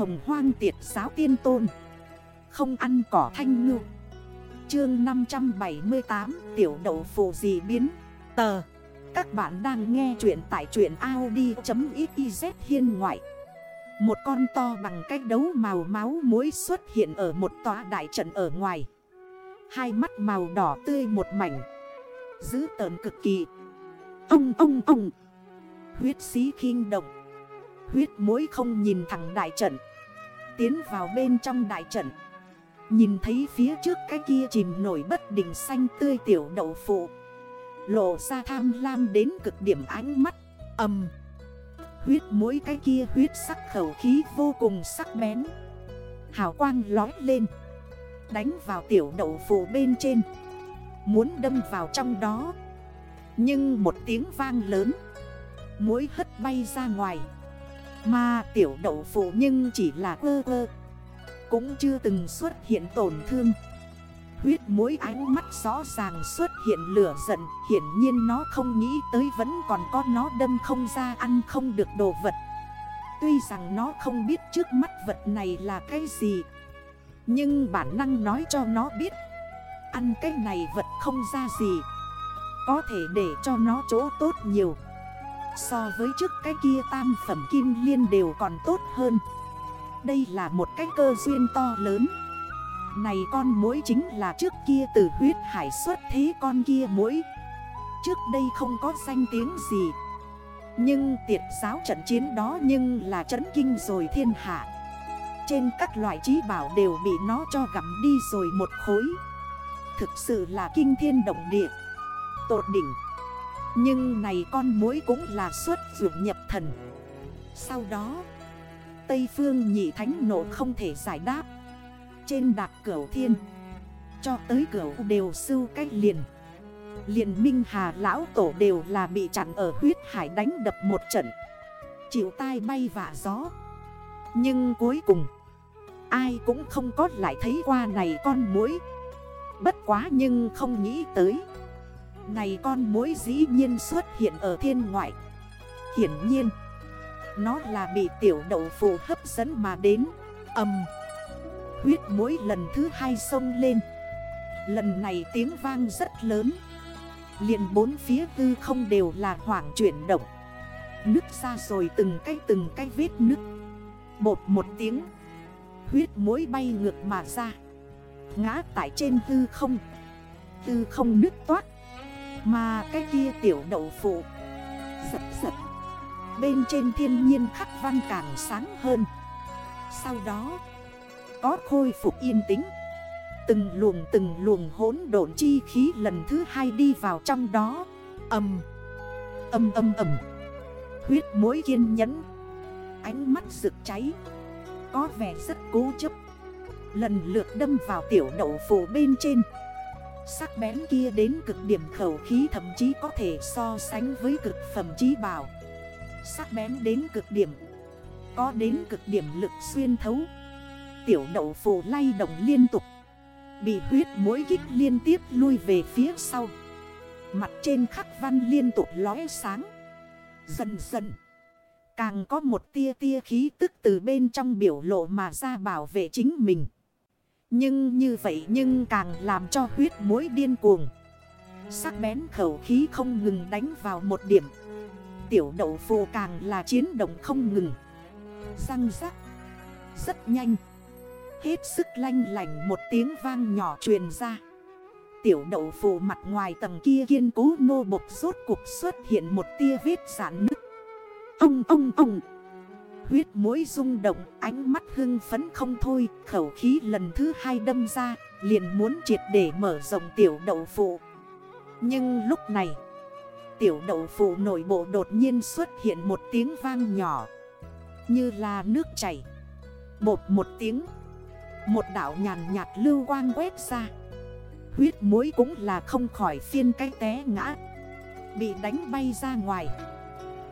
hồng hoang tiệt giáo tiên tôn. Không ăn cỏ thanh ngư. Chương 578 Tiểu đậu phù gì biến? Tờ. Các bạn đang nghe chuyện tại truyện Audi.xyz hiên ngoại. Một con to bằng cách đấu màu máu muối xuất hiện ở một tòa đại trận ở ngoài. Hai mắt màu đỏ tươi một mảnh. Giữ tờn cực kỳ. Ông ông ông. Huyết xí khinh động. Huyết mối không nhìn thẳng đại trận. Tiến vào bên trong đại trận. Nhìn thấy phía trước cái kia chìm nổi bất định xanh tươi tiểu đậu phụ. Lộ ra tham lam đến cực điểm ánh mắt Âm Huyết mũi cái kia huyết sắc khẩu khí vô cùng sắc bén. Hào quang lói lên, Đánh vào tiểu đậu phụ bên trên. Muốn đâm vào trong đó, Nhưng một tiếng vang lớn. Mũi hất bay ra ngoài. Mà tiểu đậu phụ nhưng chỉ là ơ ơ Cũng chưa từng xuất hiện tổn thương. Huyết mối ánh mắt rõ ràng xuất hiện lửa giận, Hiển nhiên nó không nghĩ tới vẫn còn có nó đâm không ra ăn không được đồ vật. Tuy rằng nó không biết trước mắt vật này là cái gì, Nhưng bản năng nói cho nó biết. Ăn cái này vật không ra gì, Có thể để cho nó chỗ tốt nhiều. So với trước cái kia tam phẩm kim liên đều còn tốt hơn. Đây là một cái cơ duyên to lớn. Này con mối chính là trước kia từ huyết hải xuất thế con kia mối Trước đây không có danh tiếng gì. Nhưng tiệt giáo trận chiến đó nhưng là chấn kinh rồi thiên hạ. Trên các loại trí bảo đều bị nó cho gặm đi rồi một khối. Thực sự là kinh thiên động địa. Tột đỉnh. Nhưng này con mối cũng là xuất dụng nhập thần. Sau đó, Tây phương nhị thánh nộ không thể giải đáp. Trên đạc cửu thiên, Cho tới cửu đều sưu cách liền. Liền minh hà lão tổ đều là bị chặn ở huyết hải đánh đập một trận. Chịu tai bay vạ gió. Nhưng cuối cùng, Ai cũng không có lại thấy qua này con muối Bất quá nhưng không nghĩ tới này con mối dĩ nhiên xuất hiện ở thiên ngoại. Hiển nhiên, Nó là bị tiểu đậu phụ hấp dẫn mà đến. Âm Huyết mối lần thứ hai sông lên. Lần này tiếng vang rất lớn. Liền bốn phía tư không đều là hoảng chuyển động. Nước ra rồi từng cái từng cái vết nước Bột một tiếng, Huyết mối bay ngược mà ra. Ngã tại trên tư không. Tư không nước toát. Mà cái kia tiểu đậu phụ. Giật giật Bên trên thiên nhiên khắc văn càng sáng hơn. Sau đó, Có khôi phục yên tĩnh. Từng luồng từng luồng hỗn độn chi khí lần thứ hai đi vào trong đó. Âm Âm âm âm. Huyết mối kiên nhẫn. Ánh mắt rực cháy. Có vẻ rất cố chấp. Lần lượt đâm vào tiểu đậu phủ bên trên. Sắc bén kia đến cực điểm khẩu khí thậm chí có thể so sánh với cực phẩm trí bảo. Sắc bén đến cực điểm, Có đến cực điểm lực xuyên thấu. Tiểu đậu phù lay động liên tục, Bị huyết mối kích liên tiếp lui về phía sau. Mặt trên khắc văn liên tục lóe sáng. Dần dần, Càng có một tia tia khí tức từ bên trong biểu lộ mà ra bảo vệ chính mình nhưng như vậy nhưng càng làm cho huyết mối điên cuồng. Sắc bén khẩu khí không ngừng đánh vào một điểm. Tiểu đậu phù càng là chiến động không ngừng. Răng rắc. Rất nhanh. Hết sức lanh lành một tiếng vang nhỏ truyền ra. Tiểu đậu phù mặt ngoài tầng kia kiên cố nô bộc rốt cuộc xuất hiện một tia vết giãn nứt. Ông ông ông. Huyết mũi rung động, ánh mắt hưng phấn không thôi, Khẩu khí lần thứ hai đâm ra, Liền muốn triệt để mở rộng tiểu đậu phụ. Nhưng lúc này, Tiểu đậu phụ nội bộ đột nhiên xuất hiện một tiếng vang nhỏ, Như là nước chảy. Bột một tiếng, Một đảo nhàn nhạt lưu quang quét ra. Huyết mũi cũng là không khỏi phiên cái té ngã, Bị đánh bay ra ngoài.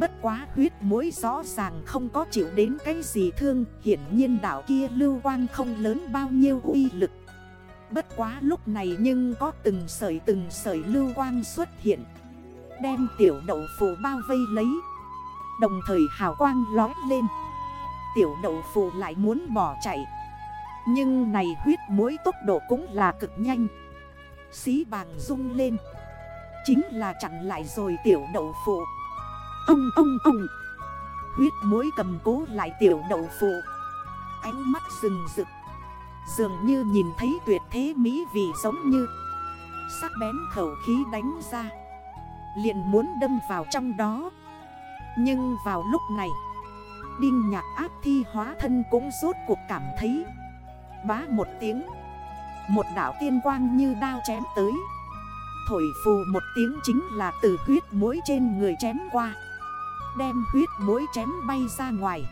Bất quá huyết mối rõ ràng không có chịu đến cái gì thương, Hiển nhiên đảo kia lưu quang không lớn bao nhiêu uy lực. Bất quá lúc này nhưng có từng sợi từng sợi lưu quang xuất hiện, Đem tiểu đậu phủ bao vây lấy. Đồng thời hào quang lói lên, tiểu đậu phụ lại muốn bỏ chạy. Nhưng này huyết mối tốc độ cũng là cực nhanh. Xí bàng rung lên, Chính là chặn lại rồi tiểu đậu phụ Ông ông ông. Huyết mối cầm cố lại tiểu đậu phụ Ánh mắt rừng rực. Dường như nhìn thấy tuyệt thế mỹ vì giống như. Sắc bén khẩu khí đánh ra. Liền muốn đâm vào trong đó. Nhưng vào lúc này, Đinh nhạc áp thi hóa thân cũng rốt cuộc cảm thấy. Bá một tiếng. Một đảo tiên quang như đao chém tới. Thổi phù một tiếng chính là từ huyết mối trên người chém qua. Đem huyết mối chém bay ra ngoài.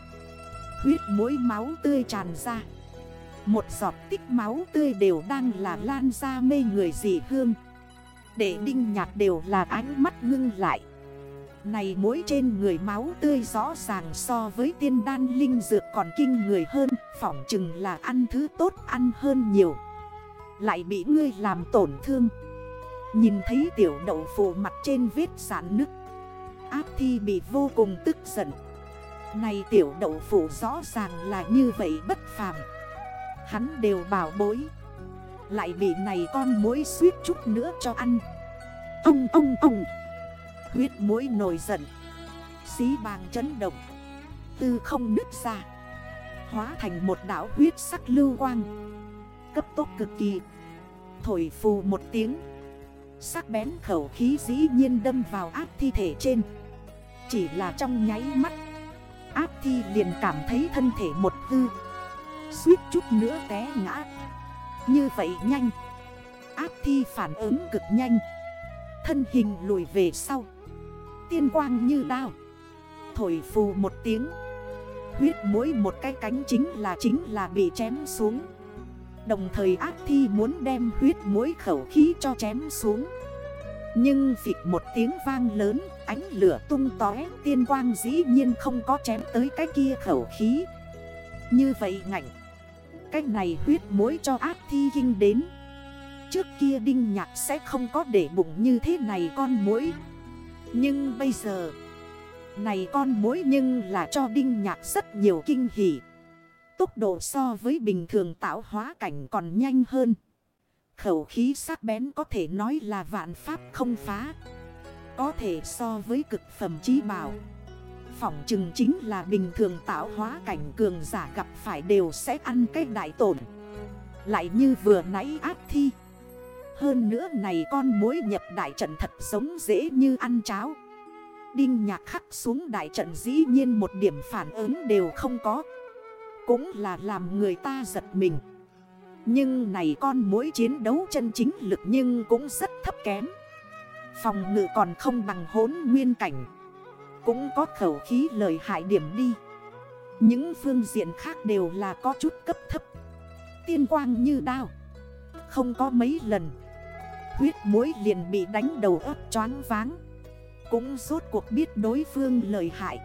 Huyết mối máu tươi tràn ra. Một giọt tích máu tươi đều đang là lan ra mê người dị hương. Để đinh nhạc đều là ánh mắt ngưng lại. Này mối trên người máu tươi rõ ràng so với tiên đan linh dược còn kinh người hơn, Phỏng chừng là ăn thứ tốt ăn hơn nhiều. Lại bị ngươi làm tổn thương. Nhìn thấy tiểu đậu phù mặt trên vết sản nứt Áp thi bị vô cùng tức giận. Này tiểu đậu phụ rõ ràng là như vậy bất phàm. Hắn đều bảo bối. Lại bị này con mối suýt chút nữa cho ăn. Ông ông ông. Huyết mối nổi giận. Xí bàng chấn động. Tư không nứt ra. Hóa thành một đảo huyết sắc lưu quang. Cấp tốc cực kỳ. Thổi phù một tiếng. Sắc bén khẩu khí dĩ nhiên đâm vào áp thi thể trên. Chỉ là trong nháy mắt. Áp thi liền cảm thấy thân thể một hư. Suýt chút nữa té ngã. Như vậy nhanh. Áp thi phản ứng cực nhanh. Thân hình lùi về sau. Tiên quang như đao. Thổi phù một tiếng. Huyết mỗi một cái cánh chính là chính là bị chém xuống. Đồng thời ác thi muốn đem huyết mỗi khẩu khí cho chém xuống. Nhưng phịch một tiếng vang lớn, Ánh lửa tung tói Tiên quang dĩ nhiên không có chém tới cái kia khẩu khí. Như vậy ngạnh, Cái này huyết mối cho ác thi kinh đến. Trước kia đinh nhạc sẽ không có để bụng như thế này con mối. Nhưng bây giờ, Này con mối nhưng là cho đinh nhạc rất nhiều kinh hỉ. Tốc độ so với bình thường tạo hóa cảnh còn nhanh hơn. Khẩu khí sắc bén có thể nói là vạn pháp không phá. Có thể so với cực phẩm trí bảo. Phỏng chừng chính là bình thường tạo hóa cảnh cường giả gặp phải đều sẽ ăn cái đại tổn. Lại như vừa nãy áp thi. Hơn nữa này con mối nhập đại trận thật sống dễ như ăn cháo. Đinh nhạc khắc xuống đại trận dĩ nhiên một điểm phản ứng đều không có. Cũng là làm người ta giật mình nhưng này con mối chiến đấu chân chính lực nhưng cũng rất thấp kém. Phòng ngự còn không bằng hốn nguyên cảnh. Cũng có khẩu khí lời hại điểm đi. Những phương diện khác đều là có chút cấp thấp. Tiên quang như đao. Không có mấy lần. Huyết mối liền bị đánh đầu ấp choáng váng. Cũng rốt cuộc biết đối phương lời hại.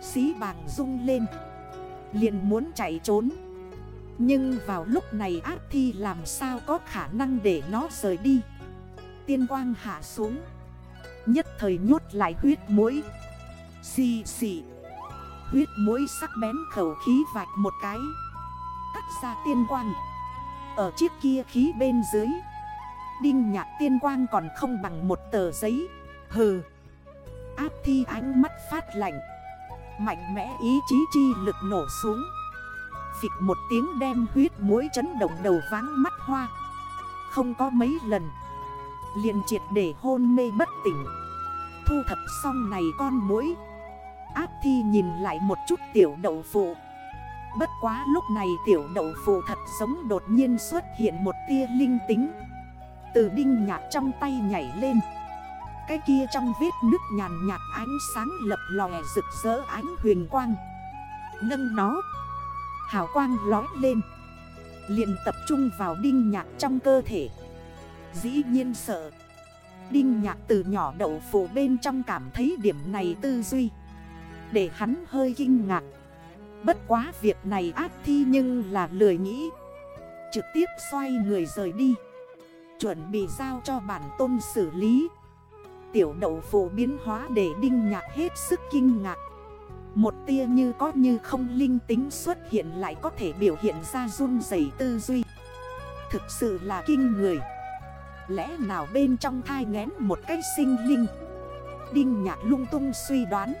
Xí bàng rung lên. Liền muốn chạy trốn. Nhưng vào lúc này ác thi làm sao có khả năng để nó rời đi? Tiên quang hạ xuống. Nhất thời nhốt lại huyết mũi, Xì xì. Huyết mũi sắc bén khẩu khí vạch một cái. Cắt ra tiên quang. Ở chiếc kia khí bên dưới. Đinh nhạc tiên quang còn không bằng một tờ giấy. Hừ. Áp thi ánh mắt phát lạnh. Mạnh mẽ ý chí chi lực nổ xuống. Phịch một tiếng đem huyết mũi chấn động đầu váng mắt hoa. Không có mấy lần, liền triệt để hôn mê bất tỉnh. Thu thập xong này con mũi Áp thi nhìn lại một chút tiểu đậu phụ. Bất quá lúc này tiểu đậu phụ thật sống đột nhiên xuất hiện một tia linh tính. Từ đinh nhạt trong tay nhảy lên. Cái kia trong vết nước nhàn nhạt ánh sáng lập lòe rực rỡ ánh huyền quang. Nâng nó Hào quang lói lên. Liền tập trung vào đinh nhạc trong cơ thể. Dĩ nhiên sợ. Đinh nhạc từ nhỏ đậu phủ bên trong cảm thấy điểm này tư duy. Để hắn hơi kinh ngạc. Bất quá việc này ác thi nhưng là lười nghĩ. Trực tiếp xoay người rời đi. Chuẩn bị giao cho bản tôn xử lý. Tiểu đậu phủ biến hóa để đinh nhạc hết sức kinh ngạc. Một tia như có như không linh tính xuất hiện lại có thể biểu hiện ra run dày tư duy. Thực sự là kinh người. Lẽ nào bên trong thai ngén một cái sinh linh? Đinh nhạc lung tung suy đoán.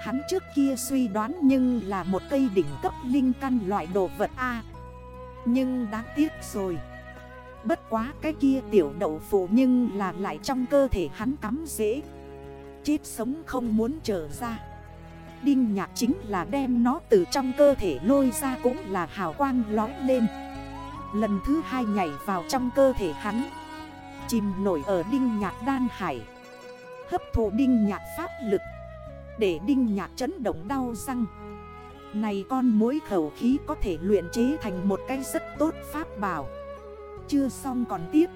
Hắn trước kia suy đoán nhưng là một cây đỉnh cấp linh căn loại đồ vật A. Nhưng đáng tiếc rồi. Bất quá cái kia tiểu đậu phụ nhưng là lại trong cơ thể hắn cắm dễ. Chết sống không muốn trở ra. Đinh nhạc chính là đem nó từ trong cơ thể lôi ra cũng là hào quang lói lên. Lần thứ hai nhảy vào trong cơ thể hắn. Chìm nổi ở đinh nhạc đan hải. Hấp thụ đinh nhạc pháp lực. Để đinh nhạc chấn động đau răng. Này con mối khẩu khí có thể luyện chế thành một cái rất tốt pháp bảo. Chưa xong còn tiếp.